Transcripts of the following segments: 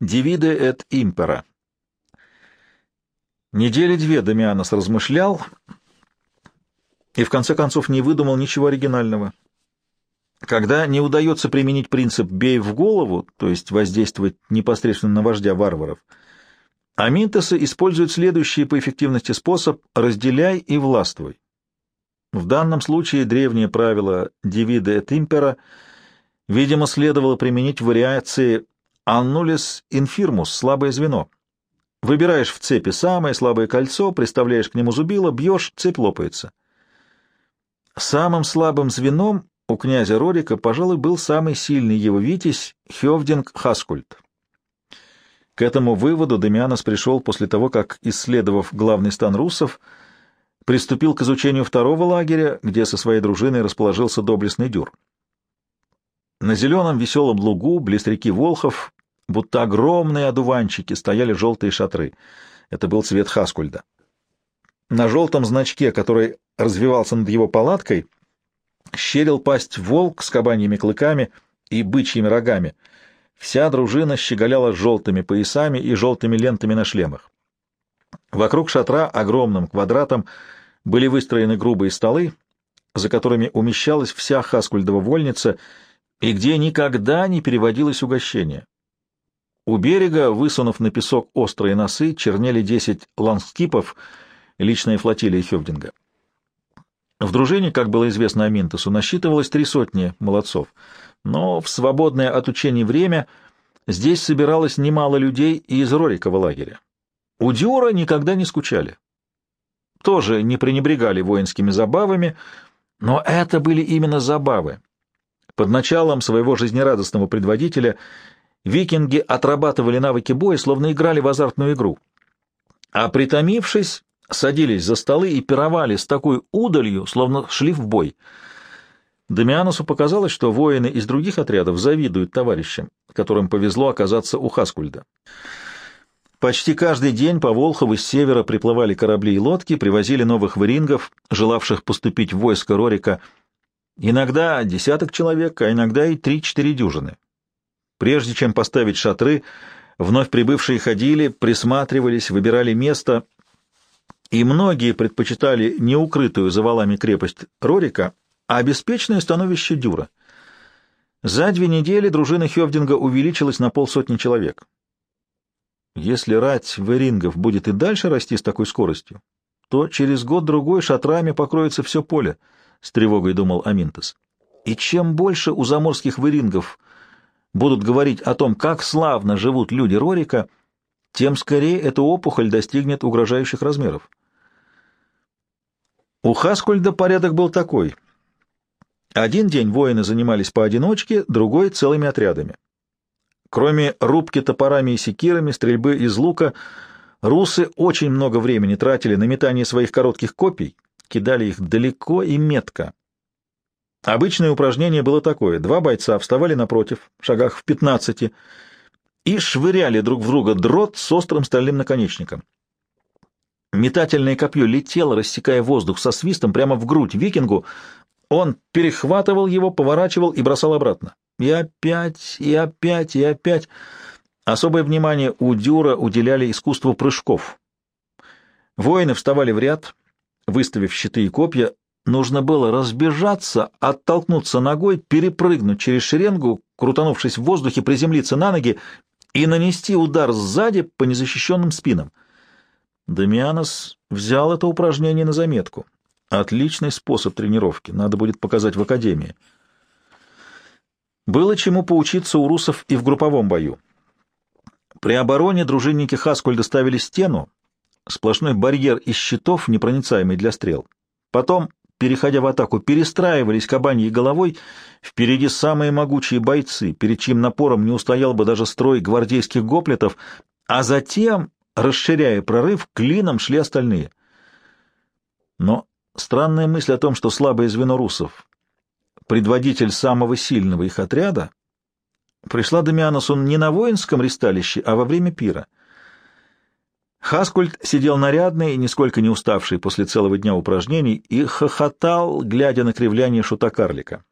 Дивиде et impera. Недели две Дамианос размышлял и в конце концов не выдумал ничего оригинального. Когда не удается применить принцип «бей в голову», то есть воздействовать непосредственно на вождя варваров, Аминтесы используют следующий по эффективности способ «разделяй и властвуй». В данном случае древнее правило «divide et impera» видимо, следовало применить в вариации «annulus infirmus» — слабое звено. Выбираешь в цепи самое слабое кольцо, приставляешь к нему зубило, бьешь, цепь лопается. Самым слабым звеном у князя Рорика, пожалуй, был самый сильный его витязь Хевдинг Хаскульт. К этому выводу Демианос пришел после того, как, исследовав главный стан руссов, приступил к изучению второго лагеря, где со своей дружиной расположился доблестный дюр. На зеленом веселом лугу, близ реки Волхов, будто огромные одуванчики, стояли желтые шатры. Это был цвет Хаскульда. На желтом значке, который развивался над его палаткой, щерил пасть волк с кабаньими клыками и бычьими рогами. Вся дружина щеголяла желтыми поясами и желтыми лентами на шлемах. Вокруг шатра огромным квадратом были выстроены грубые столы, за которыми умещалась вся Хаскульдова вольница, и где никогда не переводилось угощение. У берега, высунув на песок острые носы, чернели десять лангскипов, личная флотилия Хевдинга. В дружине, как было известно Аминтосу, насчитывалось три сотни молодцов, но в свободное от учений время здесь собиралось немало людей и из Рорикова лагеря. У Дюра никогда не скучали тоже не пренебрегали воинскими забавами, но это были именно забавы. Под началом своего жизнерадостного предводителя викинги отрабатывали навыки боя, словно играли в азартную игру. А притомившись, садились за столы и пировали с такой удалью, словно шли в бой. Дамианусу показалось, что воины из других отрядов завидуют товарищам, которым повезло оказаться у Хаскульда. Почти каждый день по Волхову с севера приплывали корабли и лодки, привозили новых варингов, желавших поступить в войско Рорика. Иногда десяток человек, а иногда и три-четыре дюжины. Прежде чем поставить шатры, вновь прибывшие ходили, присматривались, выбирали место, и многие предпочитали не укрытую за валами крепость Рорика, а беспечное становище Дюра. За две недели дружина Хевдинга увеличилась на полсотни человек. Если рать верингов будет и дальше расти с такой скоростью, то через год-другой шатрами покроется все поле, — с тревогой думал Аминтес. И чем больше у заморских верингов будут говорить о том, как славно живут люди Рорика, тем скорее эта опухоль достигнет угрожающих размеров. У Хаскольда порядок был такой. Один день воины занимались поодиночке, другой — целыми отрядами. Кроме рубки топорами и секирами, стрельбы из лука, русы очень много времени тратили на метание своих коротких копий, кидали их далеко и метко. Обычное упражнение было такое. Два бойца вставали напротив, в шагах в пятнадцати, и швыряли друг в друга дрот с острым стальным наконечником. Метательное копье летело, рассекая воздух со свистом прямо в грудь викингу. Он перехватывал его, поворачивал и бросал обратно. И опять, и опять, и опять. Особое внимание у Дюра уделяли искусству прыжков. Воины вставали в ряд, выставив щиты и копья. Нужно было разбежаться, оттолкнуться ногой, перепрыгнуть через шеренгу, крутанувшись в воздухе, приземлиться на ноги и нанести удар сзади по незащищенным спинам. Дамианос взял это упражнение на заметку. Отличный способ тренировки, надо будет показать в академии. Было чему поучиться у русов и в групповом бою. При обороне дружинники Хаскольда ставили стену, сплошной барьер из щитов, непроницаемый для стрел. Потом, переходя в атаку, перестраивались кабаньей головой, впереди самые могучие бойцы, перед чьим напором не устоял бы даже строй гвардейских гоплетов, а затем, расширяя прорыв, клином шли остальные. Но странная мысль о том, что слабое звено русов предводитель самого сильного их отряда, пришла Дамианосу не на воинском ристалище, а во время пира. Хаскульт сидел нарядный, нисколько не уставший после целого дня упражнений, и хохотал, глядя на кривляние шута-карлика.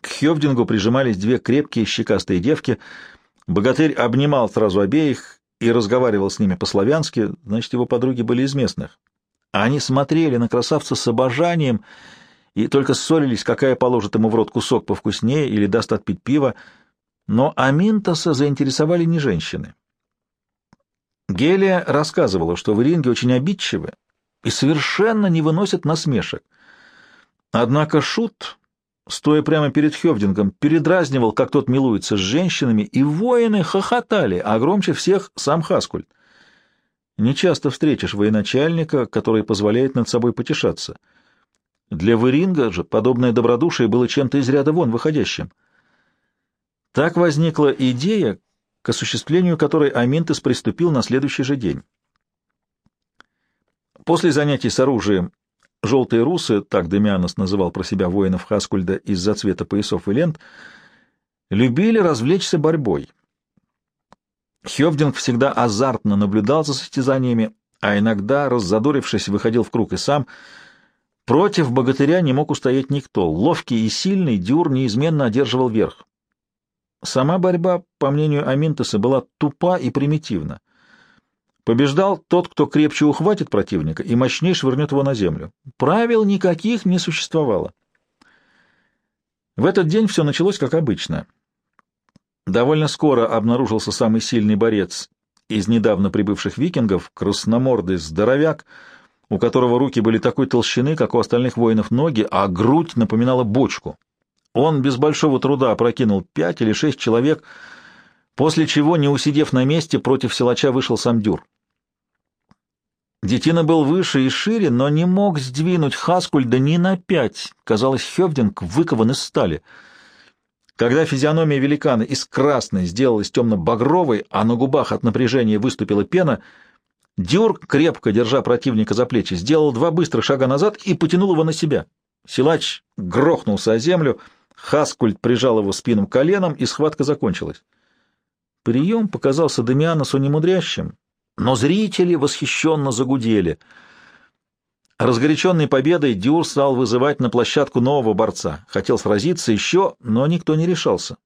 К Хевдингу прижимались две крепкие щекастые девки. Богатырь обнимал сразу обеих и разговаривал с ними по-славянски, значит, его подруги были из местных. Они смотрели на красавца с обожанием и только ссорились, какая положит ему в рот кусок повкуснее или даст отпить пиво, но Аминтоса заинтересовали не женщины. Гелия рассказывала, что в ринге очень обидчивы и совершенно не выносят насмешек. Однако Шут, стоя прямо перед Хевдингом, передразнивал, как тот милуется с женщинами, и воины хохотали, а громче всех сам Хаскульт. Нечасто встретишь военачальника, который позволяет над собой потешаться. Для Выринга же подобное добродушие было чем-то из ряда вон выходящим. Так возникла идея, к осуществлению которой Аминтес приступил на следующий же день. После занятий с оружием желтые русы, так Демианос называл про себя воинов Хаскульда из-за цвета поясов и лент, любили развлечься борьбой. Хевдинг всегда азартно наблюдал за состязаниями, а иногда, раззадорившись, выходил в круг и сам. Против богатыря не мог устоять никто. Ловкий и сильный Дюр неизменно одерживал верх. Сама борьба, по мнению Аминтеса, была тупа и примитивна. Побеждал тот, кто крепче ухватит противника и мощнее швырнет его на землю. Правил никаких не существовало. В этот день все началось как обычно. Довольно скоро обнаружился самый сильный борец из недавно прибывших викингов, красномордый здоровяк, у которого руки были такой толщины, как у остальных воинов ноги, а грудь напоминала бочку. Он без большого труда опрокинул пять или шесть человек, после чего, не усидев на месте, против силача вышел сам Дюр. Детина был выше и шире, но не мог сдвинуть Хаскульда ни на пять. Казалось, Хевдинг выкован из стали. Когда физиономия великана из красной сделалась темно-багровой, а на губах от напряжения выступила пена, Дюр, крепко держа противника за плечи, сделал два быстрых шага назад и потянул его на себя. Силач грохнулся о землю, Хаскульд прижал его спину коленом, и схватка закончилась. Прием показался Демианосу немудрящим, но зрители восхищенно загудели. Разгоряченный победой Дюр стал вызывать на площадку нового борца. Хотел сразиться еще, но никто не решался.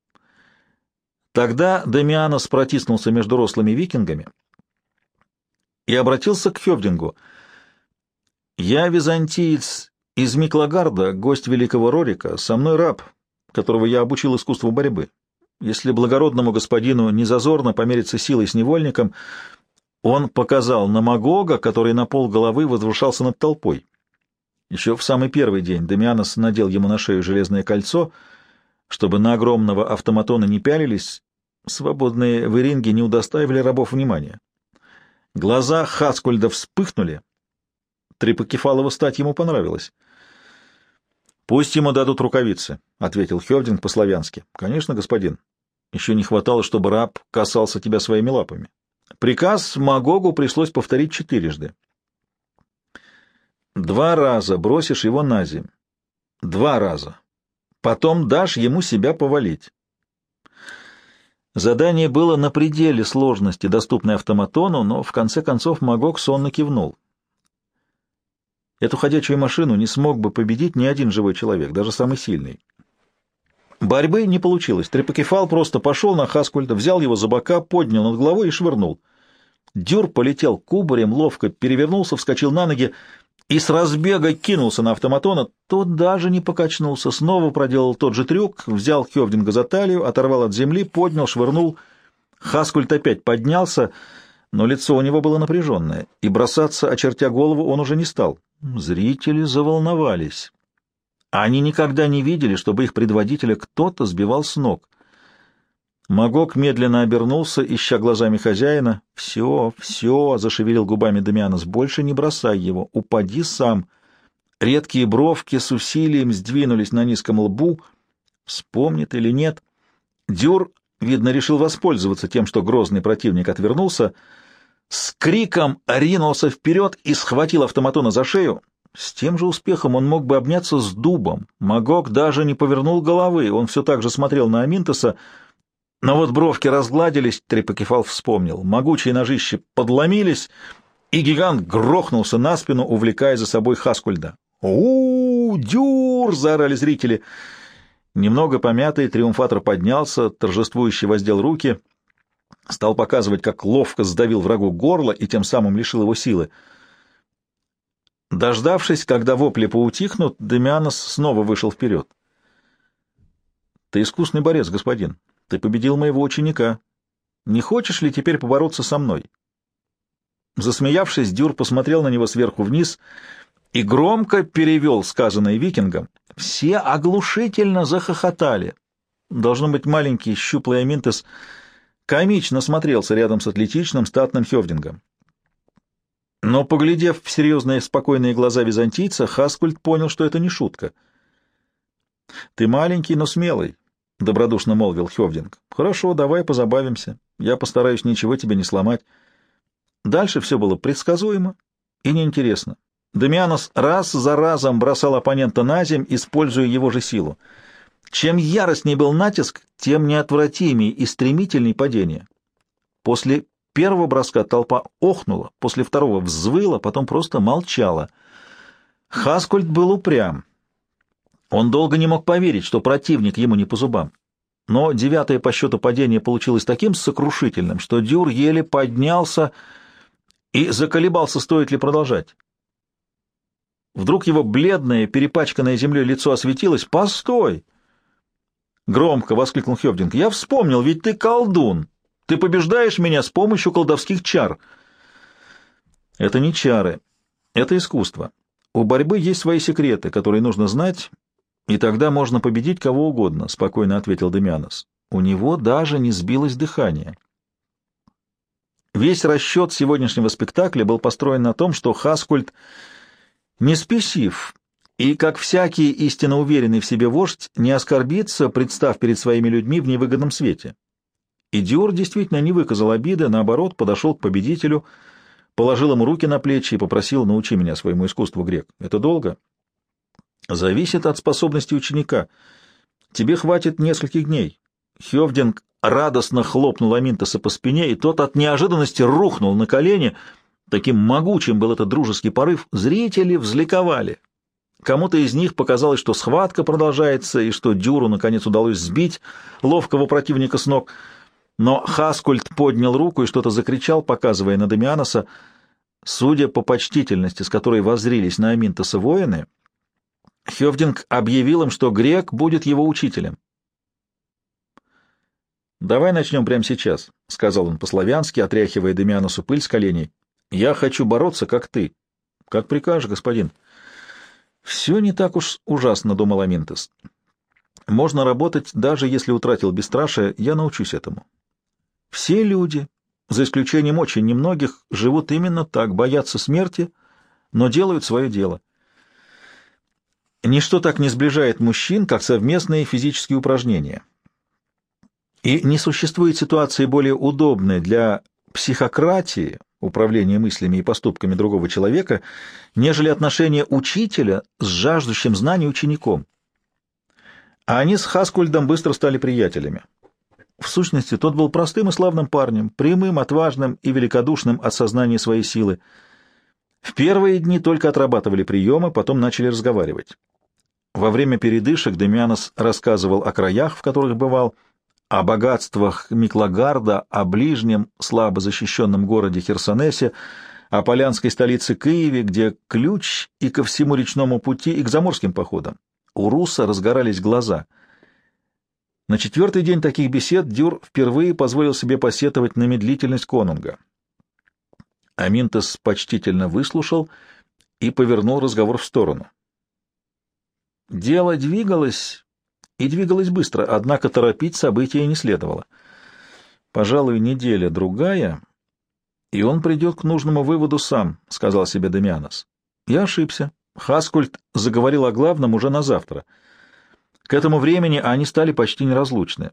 Тогда Демианос протиснулся между рослыми викингами и обратился к Хевдингу. «Я византиец из Миклагарда, гость великого Рорика, со мной раб, которого я обучил искусству борьбы. Если благородному господину не зазорно помериться силой с невольником, он показал на Магога, который на пол головы возвышался над толпой. Еще в самый первый день Демианос надел ему на шею железное кольцо, чтобы на огромного автоматона не пялились, свободные в Иринге не удостаивали рабов внимания. Глаза Хаскульда вспыхнули. Трипокефалова стать ему понравилось. «Пусть ему дадут рукавицы», — ответил Хевдинг по-славянски. «Конечно, господин. Еще не хватало, чтобы раб касался тебя своими лапами». Приказ Магогу пришлось повторить четырежды. Два раза бросишь его на земь. Два раза. Потом дашь ему себя повалить. Задание было на пределе сложности, доступной автоматону, но в конце концов Магог сонно кивнул. Эту ходячую машину не смог бы победить ни один живой человек, даже самый сильный. Борьбы не получилось. Трепокефал просто пошел на Хаскульда, взял его за бока, поднял над головой и швырнул. Дюр полетел кубарем, ловко перевернулся, вскочил на ноги и с разбега кинулся на автоматона. Тот даже не покачнулся, снова проделал тот же трюк, взял Хевдинга за талию, оторвал от земли, поднял, швырнул. Хаскульт опять поднялся, но лицо у него было напряженное, и бросаться, очертя голову, он уже не стал. Зрители заволновались. Они никогда не видели, чтобы их предводителя кто-то сбивал с ног. Магок медленно обернулся, ища глазами хозяина. «Все, все!» — зашевелил губами Дамианос. «Больше не бросай его, упади сам!» Редкие бровки с усилием сдвинулись на низком лбу. Вспомнит или нет? Дюр, видно, решил воспользоваться тем, что грозный противник отвернулся. С криком ринулся вперед и схватил автоматона за шею. С тем же успехом он мог бы обняться с дубом. Магок даже не повернул головы, он все так же смотрел на Аминтоса, но вот бровки разгладились, Трипокефал вспомнил. Могучие ножищи подломились, и гигант грохнулся на спину, увлекая за собой Хаскульда. у, -у, -у Дюр!» — заорали зрители. Немного помятый, триумфатор поднялся, торжествующе воздел руки. Стал показывать, как ловко сдавил врагу горло и тем самым лишил его силы. Дождавшись, когда вопли поутихнут, Демианос снова вышел вперед. «Ты искусный борец, господин. Ты победил моего ученика. Не хочешь ли теперь побороться со мной?» Засмеявшись, Дюр посмотрел на него сверху вниз и громко перевел сказанное викингом. Все оглушительно захохотали. Должно быть, маленький щуплый Аминтес комично смотрелся рядом с атлетичным статным Хевдингом. Но, поглядев в серьезные спокойные глаза византийца, Хаскульт понял, что это не шутка. «Ты маленький, но смелый», — добродушно молвил Хевдинг. «Хорошо, давай позабавимся. Я постараюсь ничего тебе не сломать». Дальше все было предсказуемо и неинтересно. Дамианос раз за разом бросал оппонента на земь, используя его же силу. Чем яростней был натиск, тем неотвратимее и стремительней падение. После первого броска толпа охнула, после второго взвыла, потом просто молчала. Хаскольд был упрям. Он долго не мог поверить, что противник ему не по зубам. Но девятое по счету падение получилось таким сокрушительным, что Дюр еле поднялся и заколебался, стоит ли продолжать. Вдруг его бледное, перепачканное землей лицо осветилось. «Постой!» Громко воскликнул Хевдинг. «Я вспомнил, ведь ты колдун! Ты побеждаешь меня с помощью колдовских чар!» «Это не чары, это искусство. У борьбы есть свои секреты, которые нужно знать, и тогда можно победить кого угодно», — спокойно ответил Демианос. У него даже не сбилось дыхание. Весь расчет сегодняшнего спектакля был построен на том, что Хаскульт не спесив и, как всякий истинно уверенный в себе вождь, не оскорбится, представ перед своими людьми в невыгодном свете. И Диор действительно не выказал обиды, наоборот, подошел к победителю, положил ему руки на плечи и попросил «научи меня своему искусству, грек». Это долго? Зависит от способности ученика. Тебе хватит нескольких дней. Хевдинг радостно хлопнул Аминтоса по спине, и тот от неожиданности рухнул на колени — Таким могучим был этот дружеский порыв, зрители взликовали. Кому-то из них показалось, что схватка продолжается и что Дюру наконец удалось сбить ловкого противника с ног. Но Хаскульт поднял руку и что-то закричал, показывая на Дамианоса. Судя по почтительности, с которой воззрились на Аминтоса воины, Хевдинг объявил им, что грек будет его учителем. «Давай начнем прямо сейчас», — сказал он по-славянски, отряхивая Дамианосу пыль с коленей. Я хочу бороться, как ты. Как прикажешь, господин. Все не так уж ужасно, думал Аминтес. Можно работать, даже если утратил бесстрашие, я научусь этому. Все люди, за исключением очень немногих, живут именно так, боятся смерти, но делают свое дело. Ничто так не сближает мужчин, как совместные физические упражнения. И не существует ситуации более удобной для психократии, управление мыслями и поступками другого человека, нежели отношение учителя с жаждущим знаний учеником. А они с Хаскульдом быстро стали приятелями. В сущности, тот был простым и славным парнем, прямым, отважным и великодушным от сознания своей силы. В первые дни только отрабатывали приемы, потом начали разговаривать. Во время передышек Демианос рассказывал о краях, в которых бывал, о богатствах Миклагарда, о ближнем, слабо защищенном городе Херсонесе, о полянской столице Киеве, где ключ и ко всему речному пути, и к заморским походам. У Руса разгорались глаза. На четвертый день таких бесед Дюр впервые позволил себе посетовать на медлительность конунга. Аминтес почтительно выслушал и повернул разговор в сторону. Дело двигалось и двигалась быстро, однако торопить события не следовало. Пожалуй, неделя-другая, и он придет к нужному выводу сам, — сказал себе Демианос. Я ошибся. Хаскульт заговорил о главном уже на завтра. К этому времени они стали почти неразлучны.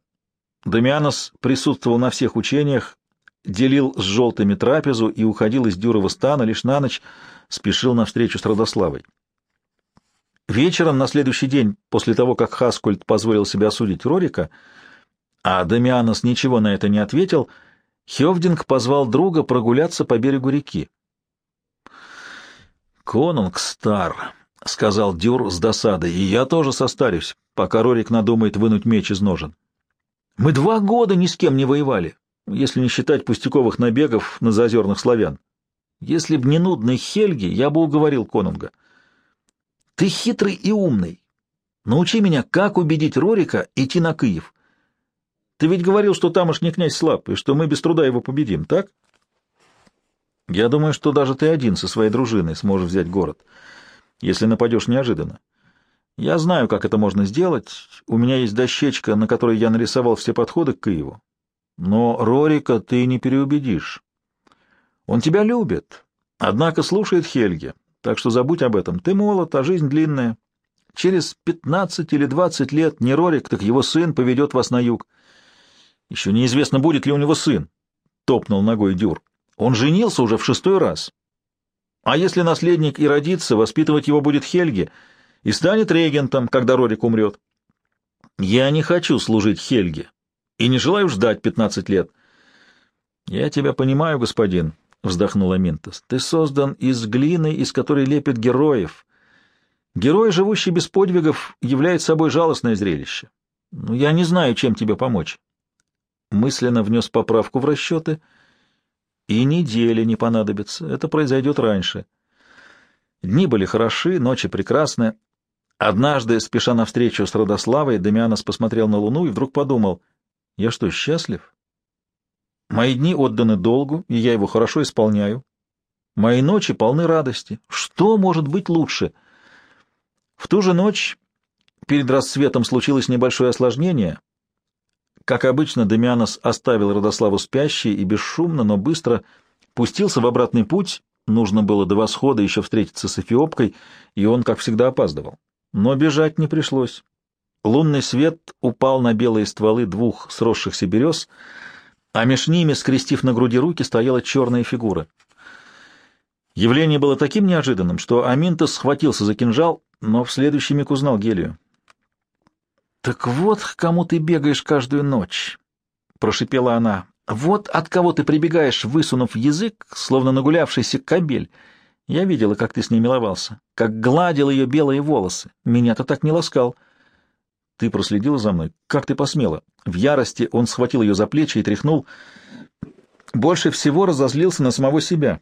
Демианос присутствовал на всех учениях, делил с желтыми трапезу и уходил из Дюрова стана лишь на ночь, спешил навстречу с Родославой. Вечером на следующий день, после того, как Хаскульт позволил себе осудить Рорика, а Дамианос ничего на это не ответил, Хевдинг позвал друга прогуляться по берегу реки. «Конунг стар», — сказал Дюр с досадой, — «и я тоже состарюсь, пока Рорик надумает вынуть меч из ножен. Мы два года ни с кем не воевали. если не считать пустяковых набегов на зазерных славян. Если б не нудный Хельги, я бы уговорил конунга. Ты хитрый и умный. Научи меня, как убедить Рорика идти на Киев. Ты ведь говорил, что тамошний князь слаб, и что мы без труда его победим, так? Я думаю, что даже ты один со своей дружиной сможешь взять город, если нападешь неожиданно. Я знаю, как это можно сделать. У меня есть дощечка, на которой я нарисовал все подходы к Киеву. Но Рорика ты не переубедишь. Он тебя любит, однако слушает Хельги, так что забудь об этом. Ты молод, а жизнь длинная. Через пятнадцать или двадцать лет не Рорик, так его сын поведет вас на юг. Еще неизвестно, будет ли у него сын, — топнул ногой Дюр. Он женился уже в шестой раз. А если наследник и родится, воспитывать его будет Хельги и станет регентом, когда Рорик умрет. Я не хочу служить Хельге и не желаю ждать пятнадцать лет. — Я тебя понимаю, господин, — вздохнула Минтос. — Ты создан из глины, из которой лепят героев. Герой, живущий без подвигов, является собой жалостное зрелище. Но я не знаю, чем тебе помочь. Мысленно внес поправку в расчеты. И недели не понадобится. Это произойдет раньше. Дни были хороши, ночи прекрасны. Однажды, спеша навстречу с Родославой, Демианос посмотрел на луну и вдруг подумал — я что, счастлив? Мои дни отданы долгу, и я его хорошо исполняю. Мои ночи полны радости. Что может быть лучше? В ту же ночь перед рассветом случилось небольшое осложнение. Как обычно, Демианос оставил Родославу спящей и бесшумно, но быстро пустился в обратный путь. Нужно было до восхода еще встретиться с Эфиопкой, и он, как всегда, опаздывал. Но бежать не пришлось. Лунный свет упал на белые стволы двух сросшихся берез, а меж ними, скрестив на груди руки, стояла черная фигура. Явление было таким неожиданным, что Аминтос схватился за кинжал, но в следующий миг узнал Гелию. «Так вот к кому ты бегаешь каждую ночь», — прошипела она. «Вот от кого ты прибегаешь, высунув язык, словно нагулявшийся кобель. Я видела, как ты с ней миловался, как гладил ее белые волосы. Меня-то так не ласкал». Ты проследила за мной? Как ты посмела? В ярости он схватил ее за плечи и тряхнул. Больше всего разозлился на самого себя.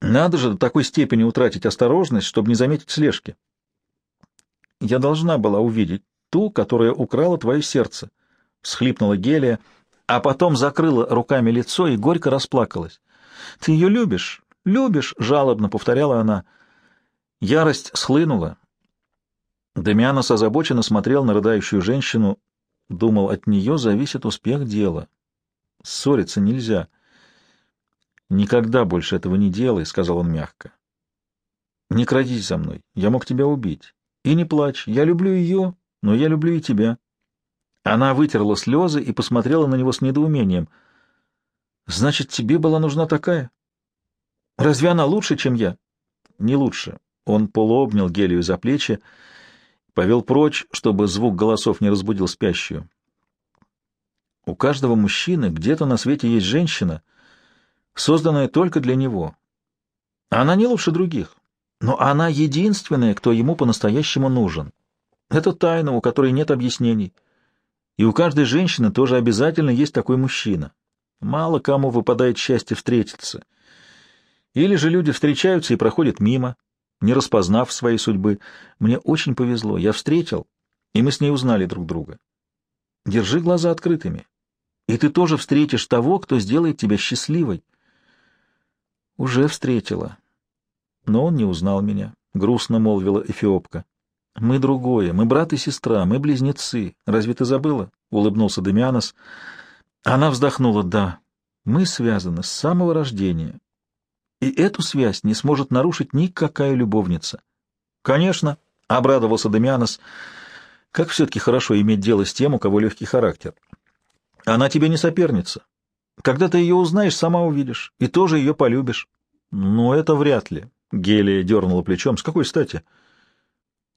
Надо же до такой степени утратить осторожность, чтобы не заметить слежки. Я должна была увидеть ту, которая украла твое сердце, — всхлипнула Гелия, а потом закрыла руками лицо и горько расплакалась. — Ты ее любишь? Любишь? — жалобно повторяла она. Ярость схлынула, Демианос озабоченно смотрел на рыдающую женщину, думал, от нее зависит успех дела. Ссориться нельзя. «Никогда больше этого не делай», — сказал он мягко. «Не крадись за мной, я мог тебя убить. И не плачь, я люблю ее, но я люблю и тебя». Она вытерла слезы и посмотрела на него с недоумением. «Значит, тебе была нужна такая? Разве она лучше, чем я?» «Не лучше». Он полуобнял Гелию за плечи, — повел прочь, чтобы звук голосов не разбудил спящую. У каждого мужчины где-то на свете есть женщина, созданная только для него. Она не лучше других, но она единственная, кто ему по-настоящему нужен. Это тайна, у которой нет объяснений. И у каждой женщины тоже обязательно есть такой мужчина. Мало кому выпадает счастье встретиться. Или же люди встречаются и проходят мимо, не распознав своей судьбы. Мне очень повезло, я встретил, и мы с ней узнали друг друга. Держи глаза открытыми, и ты тоже встретишь того, кто сделает тебя счастливой. Уже встретила. Но он не узнал меня, — грустно молвила Эфиопка. Мы другое, мы брат и сестра, мы близнецы. Разве ты забыла? — улыбнулся Демианос. Она вздохнула. Да, мы связаны с самого рождения, и эту связь не сможет нарушить никакая любовница. Конечно, — обрадовался Демианос, — как все-таки хорошо иметь дело с тем, у кого легкий характер. Она тебе не соперница. Когда ты ее узнаешь, сама увидишь, и тоже ее полюбишь. Но это вряд ли. Гелия дернула плечом. С какой стати?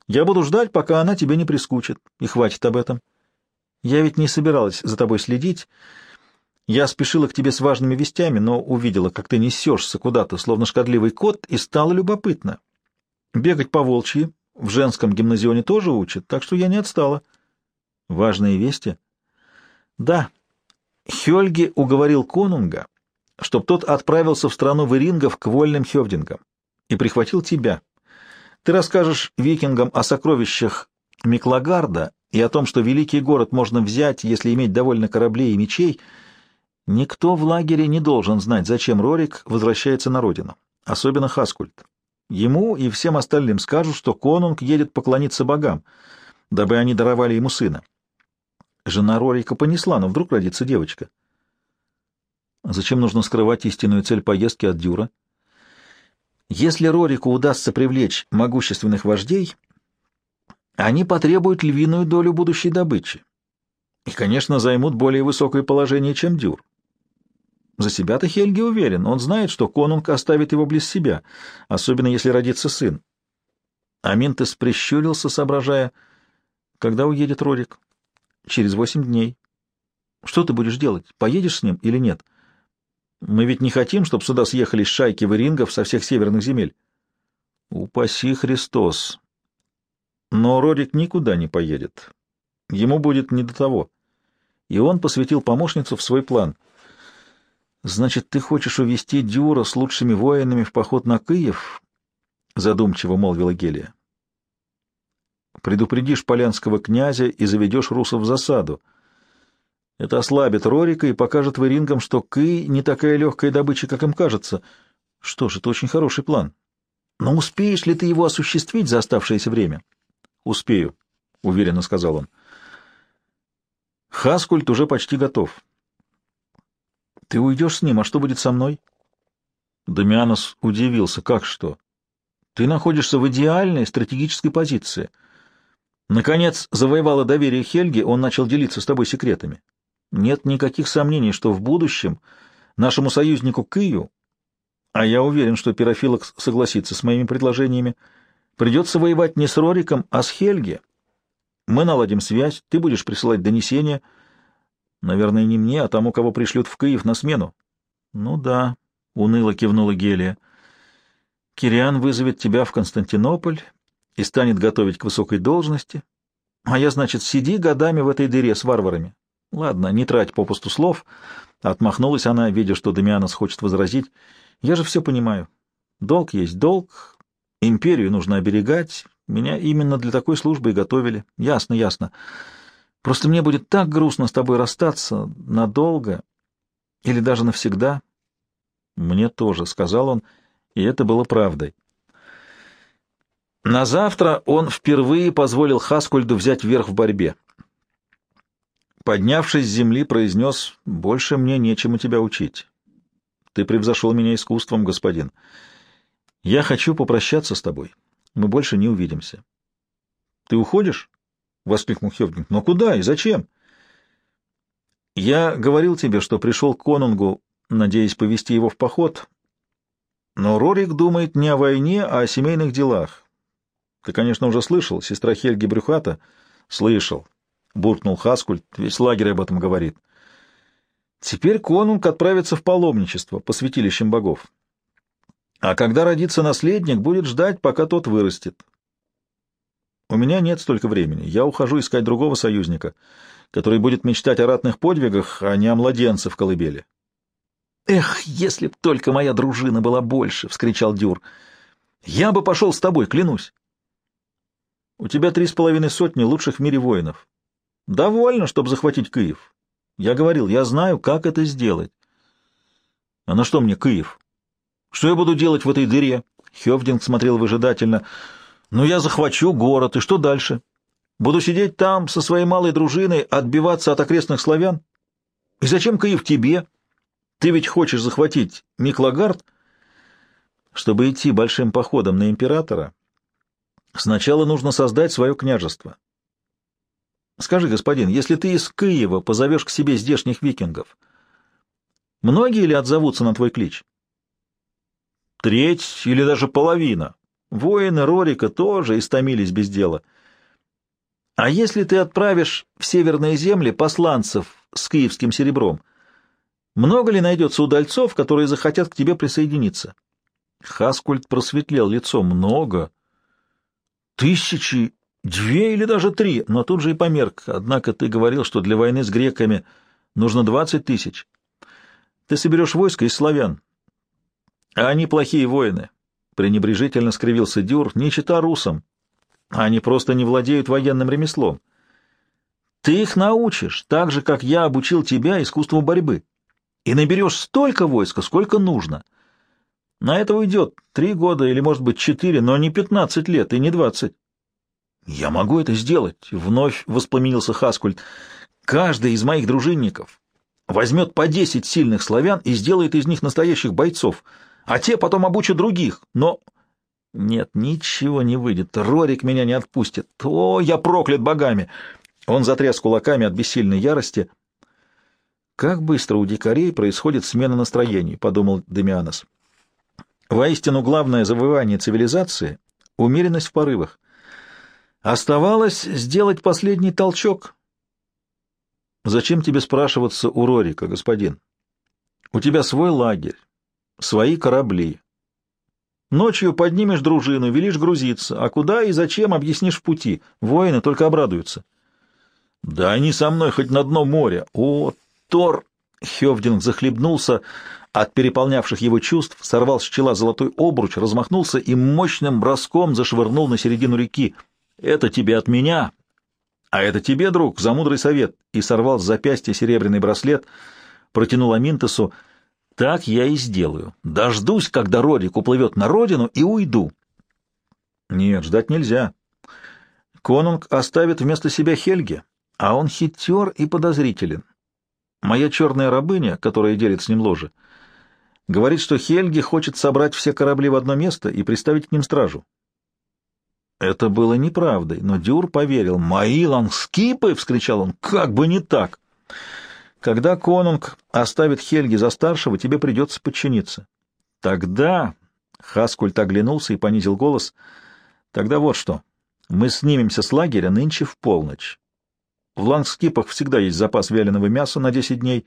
Я буду ждать, пока она тебе не прискучит, и хватит об этом. Я ведь не собиралась за тобой следить, — я спешила к тебе с важными вестями, но увидела, как ты несешься куда-то, словно шкодливый кот, и стало любопытно. Бегать по волчьи в женском гимназионе тоже учат, так что я не отстала. Важные вести? Да. Хельги уговорил конунга, чтоб тот отправился в страну Верингов к вольным хевдингам и прихватил тебя. Ты расскажешь викингам о сокровищах Миклагарда и о том, что великий город можно взять, если иметь довольно кораблей и мечей. Никто в лагере не должен знать, зачем Рорик возвращается на родину, особенно Хаскульт. Ему и всем остальным скажут, что конунг едет поклониться богам, дабы они даровали ему сына. Жена Рорика понесла, но вдруг родится девочка. Зачем нужно скрывать истинную цель поездки от Дюра? Если Рорику удастся привлечь могущественных вождей, они потребуют львиную долю будущей добычи. И, конечно, займут более высокое положение, чем Дюр. За себя-то Хельги уверен. Он знает, что конунг оставит его близ себя, особенно если родится сын. Аминтес прищурился, соображая, когда уедет Рорик. Через восемь дней. Что ты будешь делать? Поедешь с ним или нет? Мы ведь не хотим, чтобы сюда съехались шайки варингов со всех северных земель. Упаси Христос. Но Рорик никуда не поедет. Ему будет не до того. И он посвятил помощницу в свой план. Значит, ты хочешь увести Дюра с лучшими воинами в поход на Киев? Задумчиво молвила Гелия предупредишь полянского князя и заведешь русов в засаду. Это ослабит Рорика и покажет варингам, что Кы не такая легкая добыча, как им кажется. Что ж, это очень хороший план. Но успеешь ли ты его осуществить за оставшееся время? — Успею, — уверенно сказал он. Хаскульт уже почти готов. — Ты уйдешь с ним, а что будет со мной? Дамианос удивился. — Как что? Ты находишься в идеальной стратегической позиции — Наконец, завоевало доверие Хельги, он начал делиться с тобой секретами. Нет никаких сомнений, что в будущем нашему союзнику Кию, а я уверен, что Пирофилокс согласится с моими предложениями, придется воевать не с Рориком, а с Хельги. Мы наладим связь, ты будешь присылать донесения. Наверное, не мне, а тому, кого пришлют в Киев на смену. Ну да, — уныло кивнула Гелия. Кириан вызовет тебя в Константинополь и станет готовить к высокой должности, а я, значит, сиди годами в этой дыре с варварами. Ладно, не трать попусту слов. Отмахнулась она, видя, что Дамианос хочет возразить. Я же все понимаю. Долг есть долг, империю нужно оберегать. Меня именно для такой службы и готовили. Ясно, ясно. Просто мне будет так грустно с тобой расстаться надолго или даже навсегда. Мне тоже, — сказал он, и это было правдой. На завтра он впервые позволил Хаскульду взять верх в борьбе. Поднявшись с земли, произнес, «Больше мне нечему тебя учить. Ты превзошел меня искусством, господин. Я хочу попрощаться с тобой. Мы больше не увидимся». «Ты уходишь?» — воскликнул Хевдинг. «Но куда и зачем?» «Я говорил тебе, что пришел к конунгу, надеясь повести его в поход, но Рорик думает не о войне, а о семейных делах. Ты, конечно, уже слышал, сестра Хельги Брюхата? Слышал, буркнул Хаскульт, весь лагерь об этом говорит. Теперь конунг отправится в паломничество по святилищам богов. А когда родится наследник, будет ждать, пока тот вырастет. У меня нет столько времени. Я ухожу искать другого союзника, который будет мечтать о ратных подвигах, а не о младенце в колыбели. «Эх, если б только моя дружина была больше!» — вскричал Дюр. «Я бы пошел с тобой, клянусь!» У тебя три с половиной сотни лучших в мире воинов. Довольно, чтобы захватить Киев. Я говорил, я знаю, как это сделать. А на что мне Киев? Что я буду делать в этой дыре? Хевдинг смотрел выжидательно. Ну, я захвачу город, и что дальше? Буду сидеть там со своей малой дружиной, отбиваться от окрестных славян? И зачем Киев тебе? Ты ведь хочешь захватить Миклагард? Чтобы идти большим походом на императора, Сначала нужно создать свое княжество. Скажи, господин, если ты из Киева позовешь к себе здешних викингов, многие ли отзовутся на твой клич? Треть или даже половина. Воины Рорика тоже истомились без дела. А если ты отправишь в северные земли посланцев с киевским серебром, много ли найдется удальцов, которые захотят к тебе присоединиться? Хаскульт просветлел лицо. Много. Тысячи, две или даже три, но тут же и померк. Однако ты говорил, что для войны с греками Нужно двадцать тысяч. Ты соберешь войско из славян. А они плохие воины. Пренебрежительно скривился Дюр, не чита русам. Они просто не владеют военным ремеслом. Ты их научишь, так же, как я обучил тебя искусству борьбы. И наберешь столько войска, сколько нужно. На это уйдет три года или, может быть, четыре, но не пятнадцать лет и не двадцать. «Я могу это сделать», — вновь воспламенился Хаскульт. «Каждый из моих дружинников возьмет по десять сильных славян и сделает из них настоящих бойцов, а те потом обучат других, но...» «Нет, ничего не выйдет. Рорик меня не отпустит. О, я проклят богами!» Он затряс кулаками от бессильной ярости. «Как быстро у дикарей происходит смена настроений», — подумал Демианос. «Воистину главное завоевание цивилизации — умеренность в порывах. Оставалось сделать последний толчок. Зачем тебе спрашиваться у Рорика, господин? У тебя свой лагерь, свои корабли. Ночью поднимешь дружину, велишь грузиться, а куда и зачем объяснишь в пути. Воины только обрадуются. Да они со мной хоть на дно моря. О, Тор! Хевдинг захлебнулся от переполнявших его чувств, сорвал с чела золотой обруч, размахнулся и мощным броском зашвырнул на середину реки — это тебе от меня, а это тебе, друг, за мудрый совет, и сорвал с запястья серебряный браслет, протянул Аминтесу. Так я и сделаю. Дождусь, когда Рорик уплывет на родину, и уйду. Нет, ждать нельзя. Конунг оставит вместо себя Хельги, а он хитер и подозрителен. Моя черная рабыня, которая делит с ним ложе, говорит, что Хельги хочет собрать все корабли в одно место и приставить к ним стражу. Это было неправдой, но Дюр поверил. «Мои лангскипы!» — вскричал он. «Как бы не так!» «Когда конунг оставит Хельги за старшего, тебе придется подчиниться». «Тогда...» — Хаскульт оглянулся и понизил голос. «Тогда вот что. Мы снимемся с лагеря нынче в полночь. В лангскипах всегда есть запас вяленого мяса на десять дней.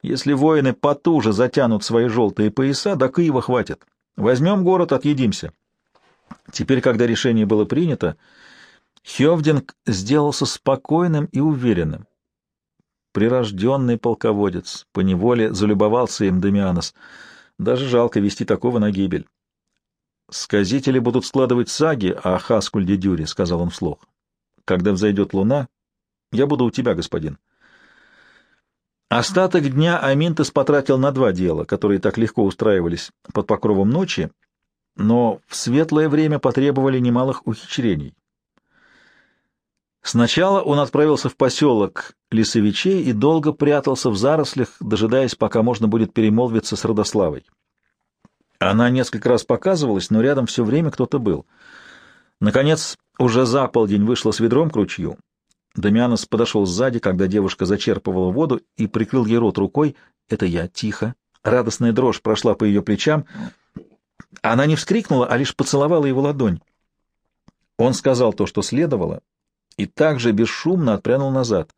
Если воины потуже затянут свои желтые пояса, до Киева хватит. Возьмем город, отъедимся». Теперь, когда решение было принято, Хевдинг сделался спокойным и уверенным. Прирожденный полководец, поневоле залюбовался им Демианос. Даже жалко вести такого на гибель. «Сказители будут складывать саги о Хаскульде Дюре», — сказал он вслух. «Когда взойдет луна, я буду у тебя, господин». Остаток дня Аминтес потратил на два дела, которые так легко устраивались под покровом ночи но в светлое время потребовали немалых ухищрений. Сначала он отправился в поселок Лисовичей и долго прятался в зарослях, дожидаясь, пока можно будет перемолвиться с Родославой. Она несколько раз показывалась, но рядом все время кто-то был. Наконец, уже за полдень вышла с ведром к ручью. Дамианос подошел сзади, когда девушка зачерпывала воду, и прикрыл ей рот рукой. «Это я, тихо». Радостная дрожь прошла по ее плечам — она не вскрикнула, а лишь поцеловала его ладонь. Он сказал то, что следовало, и также бесшумно отпрянул назад.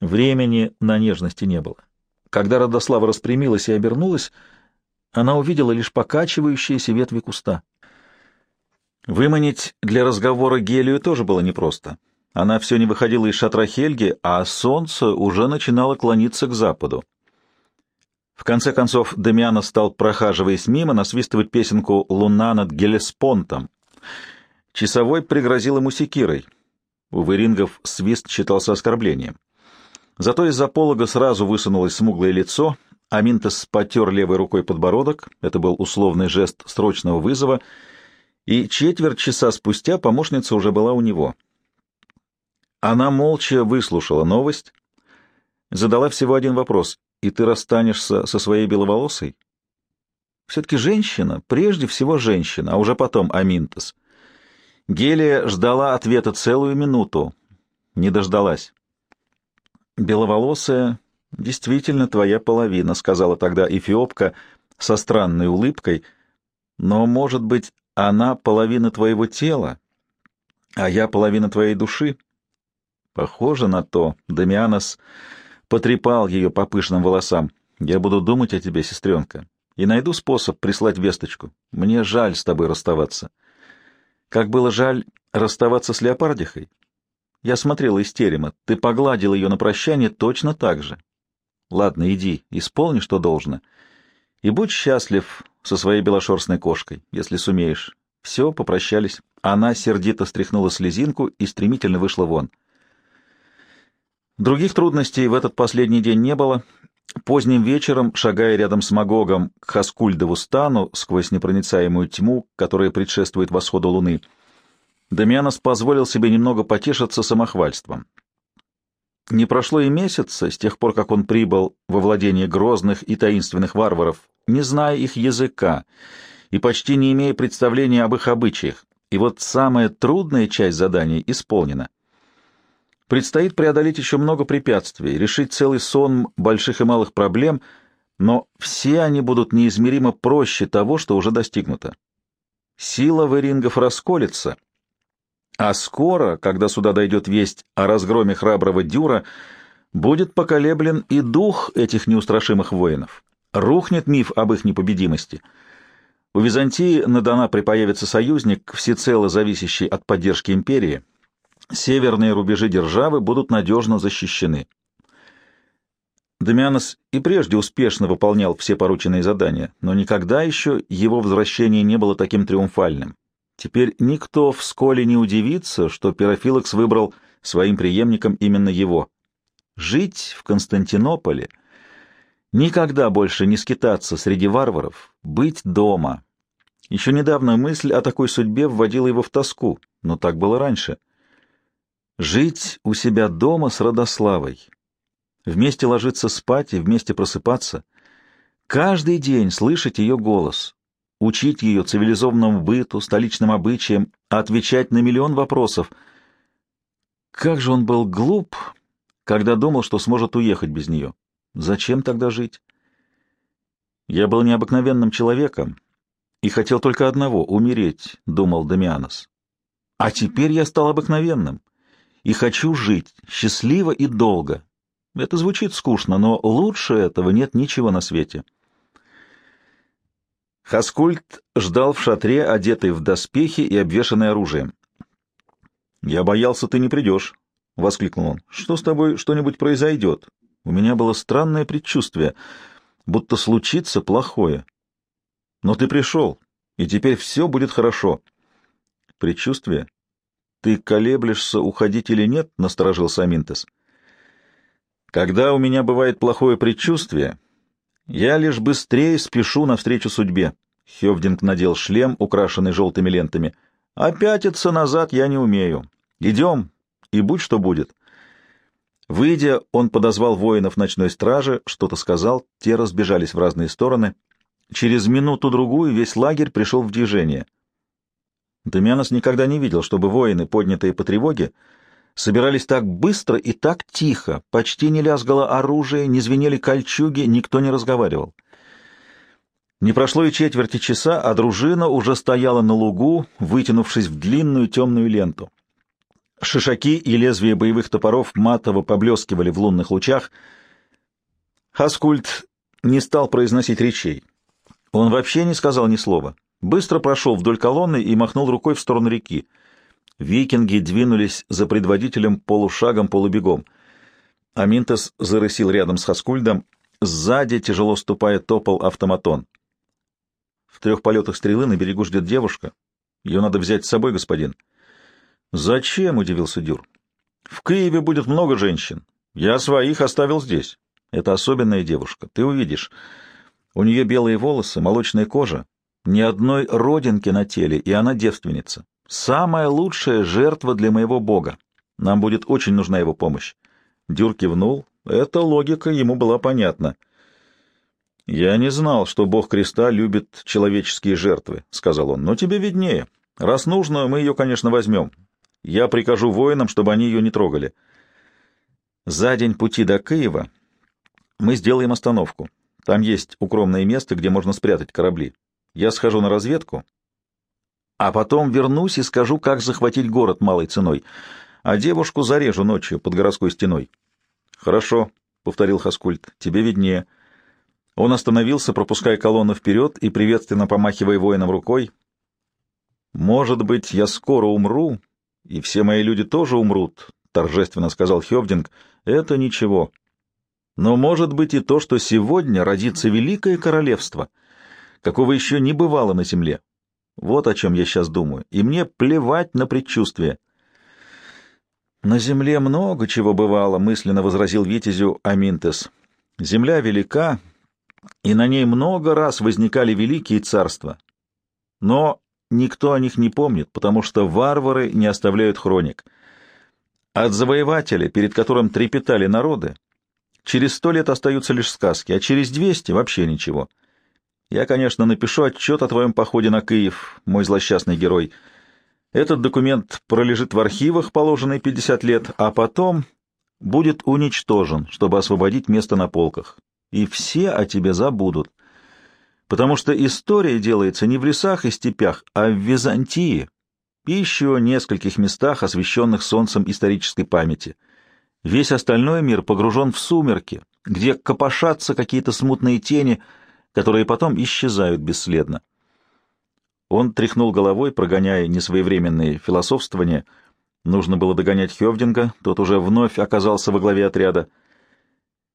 Времени на нежности не было. Когда Родослава распрямилась и обернулась, она увидела лишь покачивающиеся ветви куста. Выманить для разговора Гелию тоже было непросто. Она все не выходила из шатра Хельги, а солнце уже начинало клониться к западу. В конце концов, Демиана стал, прохаживаясь мимо, насвистывать песенку «Луна над Гелеспонтом». Часовой пригрозил ему секирой. У Верингов свист считался оскорблением. Зато из-за полога сразу высунулось смуглое лицо, а Минтес потер левой рукой подбородок, это был условный жест срочного вызова, и четверть часа спустя помощница уже была у него. Она молча выслушала новость, задала всего один вопрос и ты расстанешься со своей беловолосой? Все-таки женщина, прежде всего женщина, а уже потом Аминтос. Гелия ждала ответа целую минуту. Не дождалась. «Беловолосая действительно твоя половина», — сказала тогда Эфиопка со странной улыбкой. «Но, может быть, она половина твоего тела, а я половина твоей души?» «Похоже на то», — Дамианос потрепал ее по пышным волосам. «Я буду думать о тебе, сестренка, и найду способ прислать весточку. Мне жаль с тобой расставаться. Как было жаль расставаться с леопардихой? Я смотрела из терема. Ты погладил ее на прощание точно так же. Ладно, иди, исполни, что должно. И будь счастлив со своей белошерстной кошкой, если сумеешь. Все, попрощались. Она сердито стряхнула слезинку и стремительно вышла вон. Других трудностей в этот последний день не было. Поздним вечером, шагая рядом с Магогом к Хаскульдову стану сквозь непроницаемую тьму, которая предшествует восходу луны, Дамианос позволил себе немного потешиться самохвальством. Не прошло и месяца с тех пор, как он прибыл во владение грозных и таинственных варваров, не зная их языка и почти не имея представления об их обычаях. И вот самая трудная часть задания исполнена. Предстоит преодолеть еще много препятствий, решить целый сон больших и малых проблем, но все они будут неизмеримо проще того, что уже достигнуто. Сила варингов расколется, а скоро, когда сюда дойдет весть о разгроме храброго Дюра, будет поколеблен и дух этих неустрашимых воинов. Рухнет миф об их непобедимости. У Византии на Донапре появится союзник, всецело зависящий от поддержки империи — северные рубежи державы будут надежно защищены. Дамианос и прежде успешно выполнял все порученные задания, но никогда еще его возвращение не было таким триумфальным. Теперь никто в сколе не удивится, что Пирофилакс выбрал своим преемником именно его. Жить в Константинополе, никогда больше не скитаться среди варваров, быть дома. Еще недавно мысль о такой судьбе вводила его в тоску, но так было раньше — Жить у себя дома с Родославой. Вместе ложиться спать и вместе просыпаться. Каждый день слышать ее голос. Учить ее цивилизованному быту, столичным обычаям, отвечать на миллион вопросов. Как же он был глуп, когда думал, что сможет уехать без нее. Зачем тогда жить? Я был необыкновенным человеком и хотел только одного — умереть, — думал Дамианос. А теперь я стал обыкновенным и хочу жить счастливо и долго. Это звучит скучно, но лучше этого нет ничего на свете. Хаскульт ждал в шатре, одетый в доспехи и обвешанный оружием. «Я боялся, ты не придешь», — воскликнул он. «Что с тобой что-нибудь произойдет? У меня было странное предчувствие, будто случится плохое. Но ты пришел, и теперь все будет хорошо». «Предчувствие? «Ты колеблешься, уходить или нет?» — насторожился Аминтес. «Когда у меня бывает плохое предчувствие, я лишь быстрее спешу навстречу судьбе». Хевдинг надел шлем, украшенный желтыми лентами. «А назад я не умею. Идем, и будь что будет». Выйдя, он подозвал воинов ночной стражи, что-то сказал, те разбежались в разные стороны. Через минуту-другую весь лагерь пришел в движение — Демианос никогда не видел, чтобы воины, поднятые по тревоге, собирались так быстро и так тихо, почти не лязгало оружие, не звенели кольчуги, никто не разговаривал. Не прошло и четверти часа, а дружина уже стояла на лугу, вытянувшись в длинную темную ленту. Шишаки и лезвия боевых топоров матово поблескивали в лунных лучах. Хаскульт не стал произносить речей. Он вообще не сказал ни слова быстро прошел вдоль колонны и махнул рукой в сторону реки. Викинги двинулись за предводителем полушагом-полубегом. Аминтес зарысил рядом с Хаскульдом. Сзади, тяжело ступая, топал автоматон. В трех полетах стрелы на берегу ждет девушка. Ее надо взять с собой, господин. «Зачем?» — удивился Дюр. «В Киеве будет много женщин. Я своих оставил здесь. Это особенная девушка. Ты увидишь. У нее белые волосы, молочная кожа, ни одной родинки на теле, и она девственница. Самая лучшая жертва для моего бога. Нам будет очень нужна его помощь. Дюр кивнул. Эта логика ему была понятна. «Я не знал, что бог креста любит человеческие жертвы», — сказал он. «Но тебе виднее. Раз нужно, мы ее, конечно, возьмем. Я прикажу воинам, чтобы они ее не трогали. За день пути до Киева мы сделаем остановку. Там есть укромное место, где можно спрятать корабли. Я схожу на разведку, а потом вернусь и скажу, как захватить город малой ценой, а девушку зарежу ночью под городской стеной. — Хорошо, — повторил Хаскульт, — тебе виднее. Он остановился, пропуская колонну вперед и приветственно помахивая воинам рукой. — Может быть, я скоро умру, и все мои люди тоже умрут, — торжественно сказал Хевдинг. — Это ничего. Но может быть и то, что сегодня родится великое королевство, какого еще не бывало на земле. Вот о чем я сейчас думаю, и мне плевать на предчувствие. «На земле много чего бывало», — мысленно возразил Витязю Аминтес. «Земля велика, и на ней много раз возникали великие царства. Но никто о них не помнит, потому что варвары не оставляют хроник. От завоевателя, перед которым трепетали народы, через сто лет остаются лишь сказки, а через двести — вообще ничего. Я, конечно, напишу отчет о твоем походе на Киев, мой злосчастный герой, — этот документ пролежит в архивах положенные 50 лет, а потом будет уничтожен, чтобы освободить место на полках. И все о тебе забудут. Потому что история делается не в лесах и степях, а в Византии и еще нескольких местах, освещенных солнцем исторической памяти. Весь остальной мир погружен в сумерки, где копошатся какие-то смутные тени, которые потом исчезают бесследно. Он тряхнул головой, прогоняя несвоевременные философствования. Нужно было догонять Хевдинга, тот уже вновь оказался во главе отряда.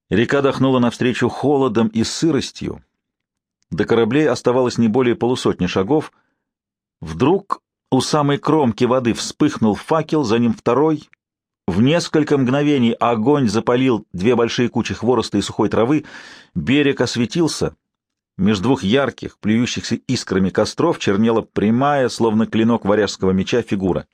Река дохнула навстречу холодом и сыростью. До кораблей оставалось не более полусотни шагов. Вдруг у самой кромки воды вспыхнул факел, за ним второй. В несколько мгновений огонь запалил две большие кучи хвороста и сухой травы. Берег осветился, между двух ярких, плюющихся искрами костров чернела прямая, словно клинок варяжского меча, фигура.